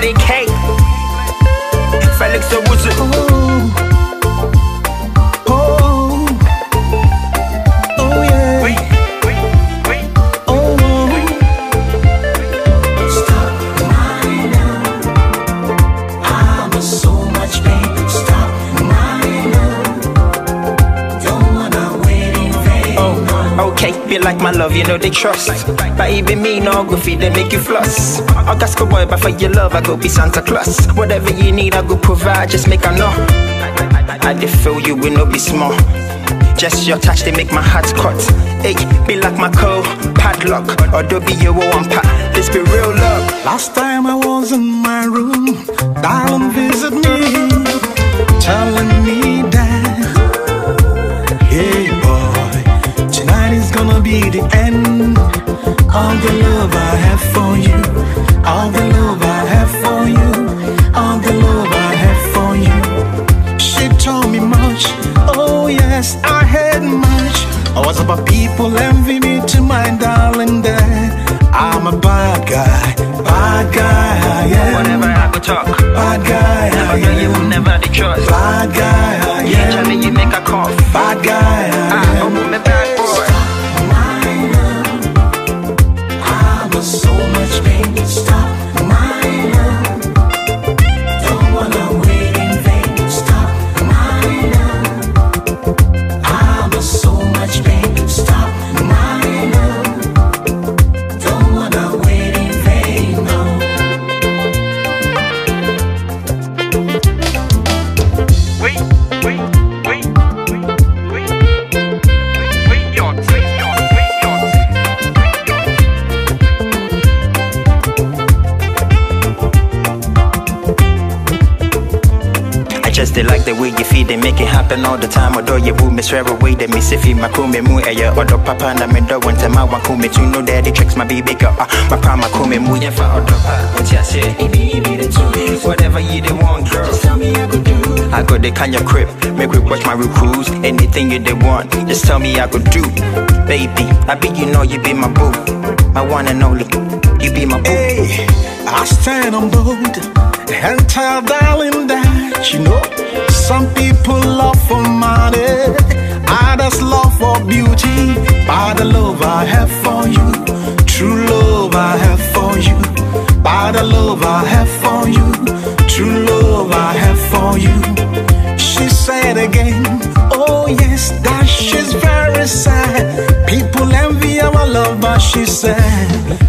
K. Felix Owusu. Okay, be like my love, you know they trust. Even me, no go feed they make you floss. I got go boy, but for your love, I go be Santa Claus. Whatever you need, I go provide, just make I know. I dey feel you will not be small. Just your touch, they make my heart cut. Hey, be like my code, padlock, or do be your one pat. This be real love. Last time I was in my room, darling visit me, telling of the love I have for you, all the love I have for you, all the love I have for you. She told me much, oh yes, I had much. I was about people envy me to my darling that I'm a bad guy, bad guy, yeah. Whatever I go talk, Bad guy, never I girl you will am. never the trust. Bad guy, I Yeah, am. Just they like the way you feel, they make it happen all the time. Although you woo me swear away, they miss if my crew me eh Odo papa na me do one time I want me to know that the tricks my baby girl. Ah, my prime my crew me mu yeah for Odo pa. What you say? Whatever you they want, girl. Just Tell me I could do. I go they can your crib, make we watch my recruits. Anything you they want, just tell me I could do. Baby, I be you know you be my boo, my one and only. You be my boo. Hey, I stand on bold and tell darling that she said